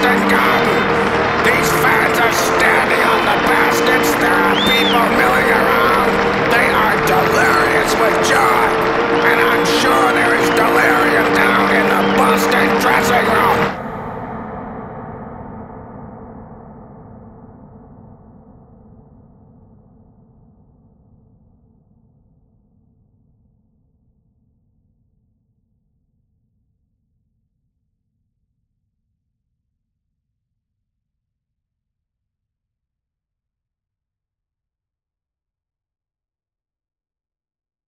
Stink